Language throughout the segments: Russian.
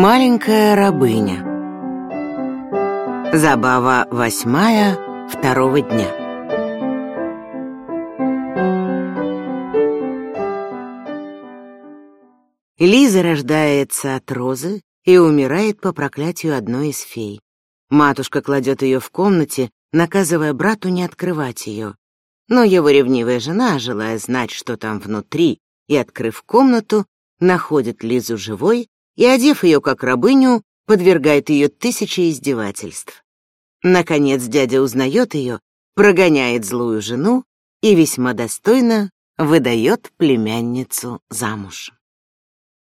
Маленькая рабыня. Забава восьмая второго дня. Лиза рождается от розы и умирает по проклятию одной из фей. Матушка кладет ее в комнате, наказывая брату не открывать ее. Но его ревнивая жена, желая знать, что там внутри, и, открыв комнату, находит Лизу живой и, одев ее как рабыню, подвергает ее тысяче издевательств. Наконец дядя узнает ее, прогоняет злую жену и весьма достойно выдает племянницу замуж.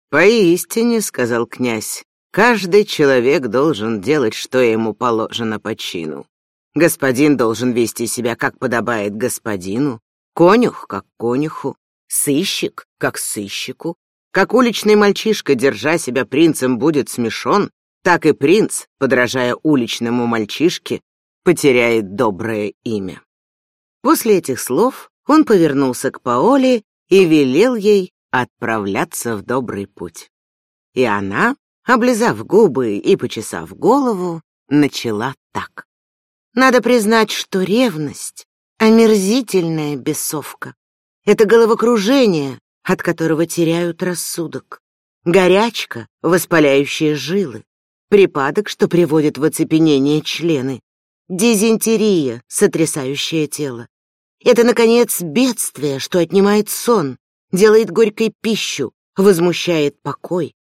«Поистине», — сказал князь, — «каждый человек должен делать, что ему положено по чину. Господин должен вести себя, как подобает господину, конюх, как конюху, сыщик, как сыщику, как уличный мальчишка, держа себя принцем, будет смешон, так и принц, подражая уличному мальчишке, потеряет доброе имя. После этих слов он повернулся к Паоле и велел ей отправляться в добрый путь. И она, облизав губы и почесав голову, начала так. Надо признать, что ревность — омерзительная бесовка. Это головокружение, от которого теряют рассудок. Горячка, воспаляющая жилы. Припадок, что приводит в оцепенение члены. Дизентерия, сотрясающая тело. Это, наконец, бедствие, что отнимает сон, делает горькой пищу, возмущает покой.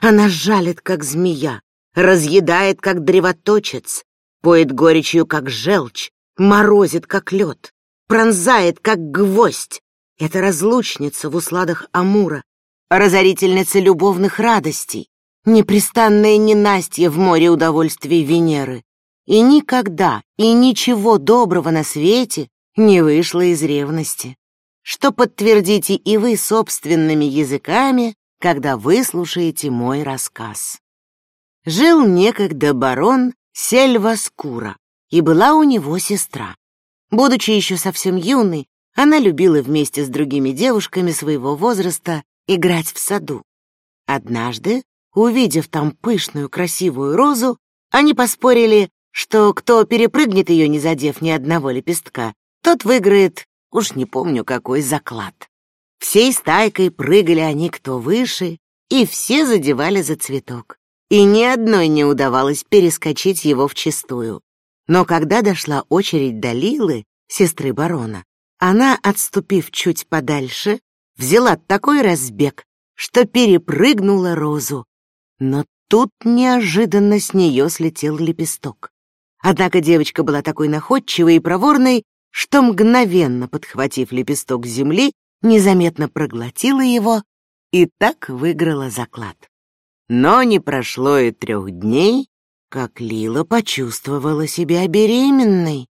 Она жалит, как змея, разъедает, как древоточец, поет горечью, как желчь, морозит, как лед, пронзает, как гвоздь, это разлучница в усладах Амура, разорительница любовных радостей, непрестанное ненастье в море удовольствий Венеры. И никогда и ничего доброго на свете не вышло из ревности, что подтвердите и вы собственными языками, когда выслушаете мой рассказ. Жил некогда барон Сельваскура, и была у него сестра. Будучи еще совсем юной, она любила вместе с другими девушками своего возраста играть в саду. Однажды, увидев там пышную красивую розу, они поспорили, что кто перепрыгнет ее, не задев ни одного лепестка, тот выиграет, уж не помню какой заклад. Всей стайкой прыгали они кто выше, и все задевали за цветок. И ни одной не удавалось перескочить его вчистую. Но когда дошла очередь до Лилы, сестры барона, она, отступив чуть подальше, взяла такой разбег, что перепрыгнула розу. Но тут неожиданно с нее слетел лепесток. Однако девочка была такой находчивой и проворной, что мгновенно, подхватив лепесток земли, незаметно проглотила его и так выиграла заклад. Но не прошло и трех дней, как Лила почувствовала себя беременной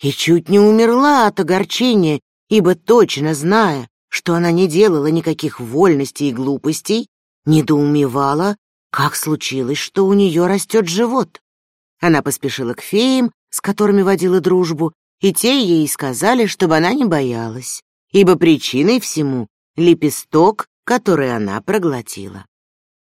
и чуть не умерла от огорчения, ибо точно зная, что она не делала никаких вольностей и глупостей, недоумевала, как случилось, что у нее растет живот. Она поспешила к феям, с которыми водила дружбу, и те ей сказали, чтобы она не боялась, ибо причиной всему — лепесток, который она проглотила.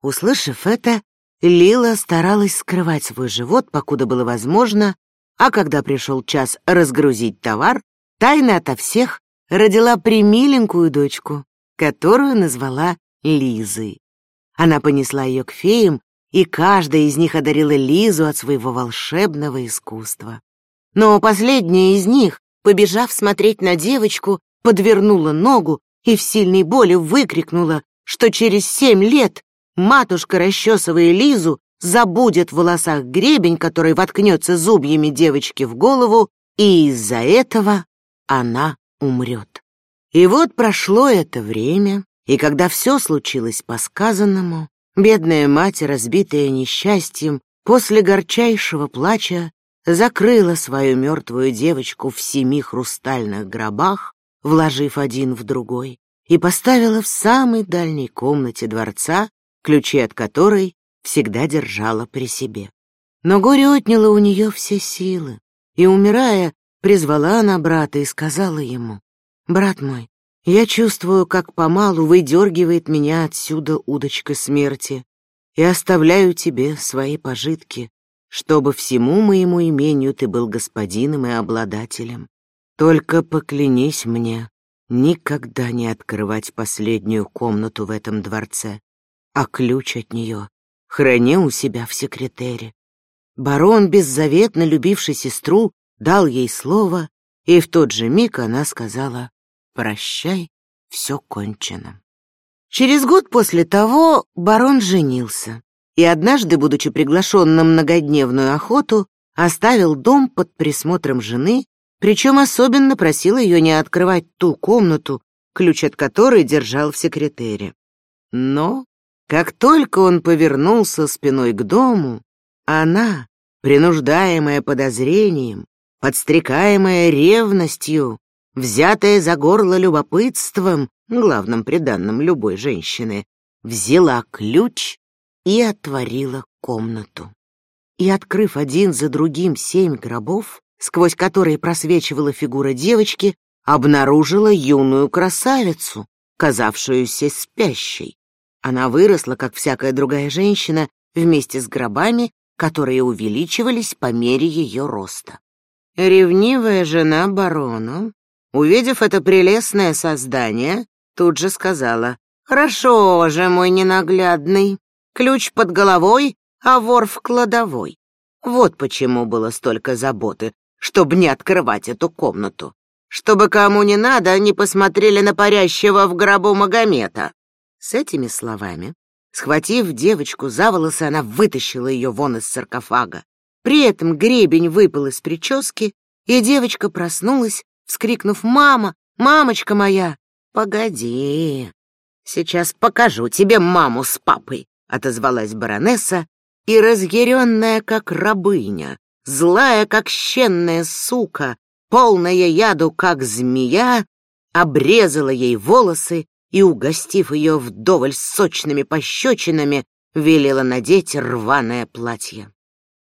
Услышав это, Лила старалась скрывать свой живот, покуда было возможно, а когда пришел час разгрузить товар, тайно ото всех родила примиленькую дочку, которую назвала Лизой. Она понесла ее к феям, и каждая из них одарила Лизу от своего волшебного искусства. Но последняя из них, побежав смотреть на девочку, подвернула ногу и в сильной боли выкрикнула, что через семь лет матушка, расчесывая Лизу, забудет в волосах гребень, который воткнется зубьями девочки в голову, и из-за этого она умрет. И вот прошло это время, и когда все случилось по сказанному, бедная мать, разбитая несчастьем, после горчайшего плача закрыла свою мертвую девочку в семи хрустальных гробах, вложив один в другой, и поставила в самой дальней комнате дворца, ключи от которой всегда держала при себе. Но горе отняло у нее все силы, и, умирая, призвала она брата и сказала ему, «Брат мой, я чувствую, как помалу выдергивает меня отсюда удочка смерти. и оставляю тебе свои пожитки, чтобы всему моему имению ты был господином и обладателем. Только поклянись мне никогда не открывать последнюю комнату в этом дворце, а ключ от нее храни у себя в секретере. Барон, беззаветно любивший сестру, дал ей слово, и в тот же миг она сказала «Прощай, все кончено». Через год после того барон женился и однажды, будучи приглашен на многодневную охоту, оставил дом под присмотром жены, причем особенно просил ее не открывать ту комнату, ключ от которой держал в секретере. Но, как только он повернулся спиной к дому, она, принуждаемая подозрением, подстрекаемая ревностью, взятая за горло любопытством, главным приданным любой женщины, взяла ключ и отворила комнату. И, открыв один за другим семь гробов, сквозь которые просвечивала фигура девочки, обнаружила юную красавицу, казавшуюся спящей. Она выросла, как всякая другая женщина, вместе с гробами, которые увеличивались по мере ее роста. Ревнивая жена барона, увидев это прелестное создание, тут же сказала, «Хорошо же, мой ненаглядный, ключ под головой, а вор в кладовой. Вот почему было столько заботы, чтобы не открывать эту комнату. Чтобы кому не надо, не посмотрели на парящего в гробу Магомета». С этими словами, схватив девочку за волосы, она вытащила ее вон из саркофага. При этом гребень выпал из прически, и девочка проснулась, вскрикнув «Мама! Мамочка моя!» «Погоди, сейчас покажу тебе маму с папой», — отозвалась баронесса, и, разъяренная как рабыня, злая как щенная сука, полная яду как змея, обрезала ей волосы и, угостив ее вдоволь сочными пощечинами, велела надеть рваное платье.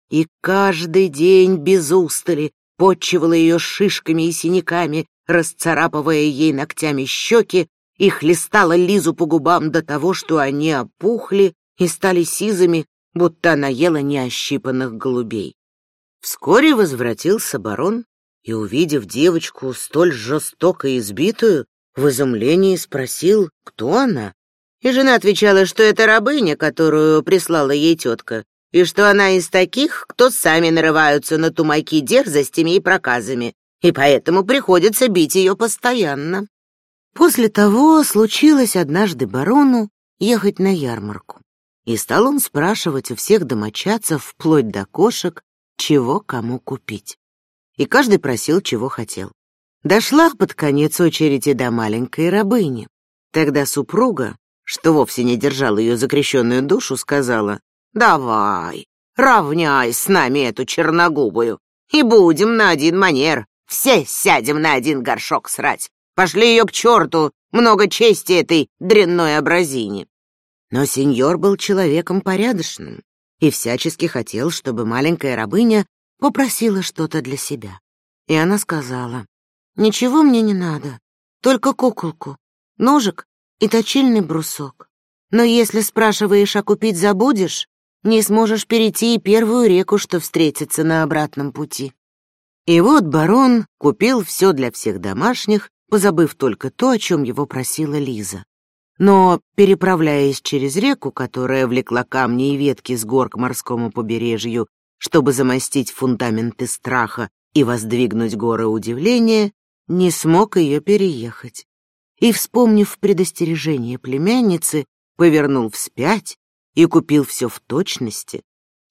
И каждый день без устали подчивала ее шишками и синяками, расцарапывая ей ногтями щеки, и хлестала Лизу по губам до того, что они опухли и стали сизыми, будто она ела неощипанных голубей. Вскоре возвратился барон и, увидев девочку столь жестоко избитую, в изумлении спросил, кто она. И жена отвечала, что это рабыня, которую прислала ей тетка, и что она из таких, кто сами нарываются на тумаки дерзостями и проказами, и поэтому приходится бить ее постоянно. После того случилось однажды барону ехать на ярмарку, и стал он спрашивать у всех домочадцев, вплоть до кошек, чего кому купить. И каждый просил, чего хотел. Дошла под конец очереди до маленькой рабыни. Тогда супруга, что вовсе не держала ее закрещенную душу, сказала, «Давай, равняй с нами эту черногубую, и будем на один манер, все сядем на один горшок срать. Пошли ее к черту, много чести этой дрянной образине». Но сеньор был человеком порядочным и всячески хотел, чтобы маленькая рабыня попросила что-то для себя. И она сказала, «Ничего мне не надо, только куколку, ножик и точильный брусок. Но если спрашиваешь, а купить забудешь, не сможешь перейти и первую реку, что встретится на обратном пути». И вот барон купил все для всех домашних, позабыв только то, о чем его просила Лиза. Но, переправляясь через реку, которая влекла камни и ветки с гор к морскому побережью, чтобы замостить фундаменты страха и воздвигнуть горы удивления, не смог ее переехать. И, вспомнив предостережение племянницы, повернул вспять и купил все в точности,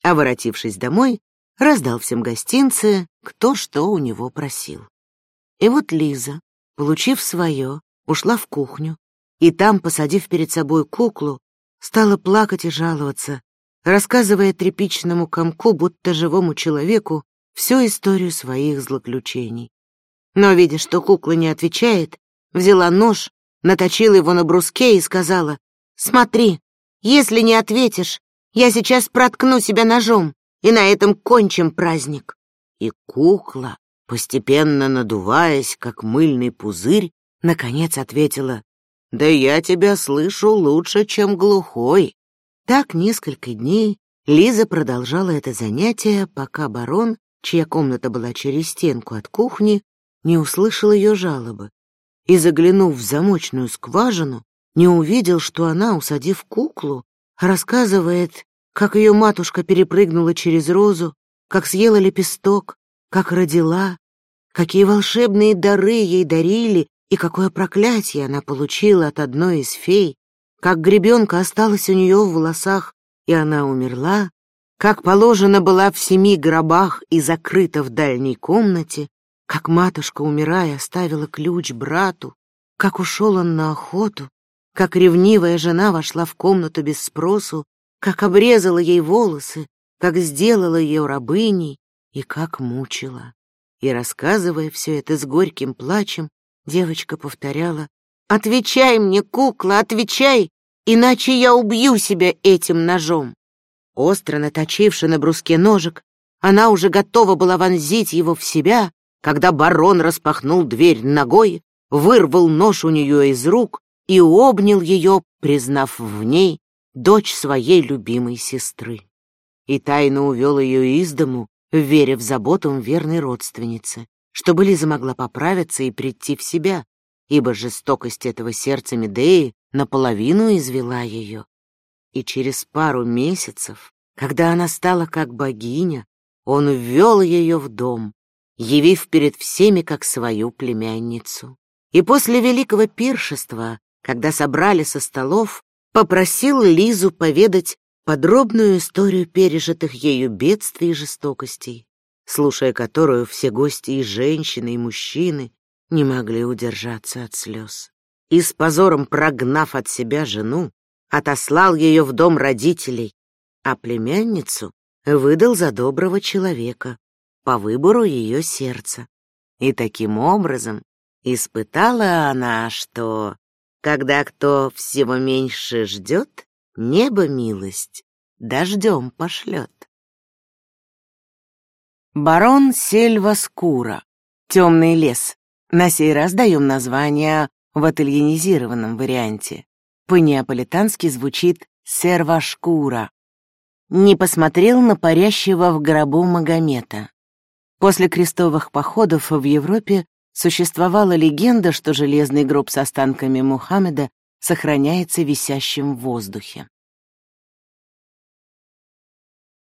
а, воротившись домой, раздал всем гостинцы, кто что у него просил. И вот Лиза, получив свое, ушла в кухню, и там, посадив перед собой куклу, стала плакать и жаловаться, рассказывая тряпичному комку, будто живому человеку, всю историю своих злоключений. Но, видя, что кукла не отвечает, взяла нож, наточила его на бруске и сказала, «Смотри, если не ответишь, я сейчас проткну себя ножом, и на этом кончим праздник». И кукла, постепенно надуваясь, как мыльный пузырь, наконец ответила, «Да я тебя слышу лучше, чем глухой. Так несколько дней Лиза продолжала это занятие, пока барон, чья комната была через стенку от кухни, не услышал ее жалобы и, заглянув в замочную скважину, не увидел, что она, усадив куклу, рассказывает, как ее матушка перепрыгнула через розу, как съела лепесток, как родила, какие волшебные дары ей дарили и какое проклятие она получила от одной из фей, как гребенка осталась у нее в волосах, и она умерла, как положено была в семи гробах и закрыта в дальней комнате, как матушка, умирая, оставила ключ брату, как ушел он на охоту, как ревнивая жена вошла в комнату без спросу, как обрезала ей волосы, как сделала ее рабыней и как мучила. И, рассказывая все это с горьким плачем, девочка повторяла «Отвечай мне, кукла, отвечай, иначе я убью себя этим ножом». Остро наточивши на бруске ножик, она уже готова была вонзить его в себя, когда барон распахнул дверь ногой, вырвал нож у нее из рук и обнял ее, признав в ней дочь своей любимой сестры. И тайно увел ее из дому, веря в заботу верной родственницы, чтобы Лиза могла поправиться и прийти в себя, ибо жестокость этого сердца Медеи наполовину извела ее. И через пару месяцев, когда она стала как богиня, он ввел ее в дом, явив перед всеми как свою племянницу. И после великого пиршества, когда собрали со столов, попросил Лизу поведать подробную историю пережитых ею бедствий и жестокостей, слушая которую все гости и женщины, и мужчины не могли удержаться от слез. И с позором прогнав от себя жену, отослал ее в дом родителей, а племянницу выдал за доброго человека по выбору ее сердца. И таким образом Испытала она, что, когда кто всего меньше ждет, небо милость дождем пошлет. Барон Сельваскура. Темный лес. На сей раз даем название в ательенизированном варианте. По-неаполитански звучит Сервашкура. Не посмотрел на парящего в гробу Магомета. После крестовых походов в Европе Существовала легенда, что железный гроб с останками Мухаммеда сохраняется висящим в воздухе.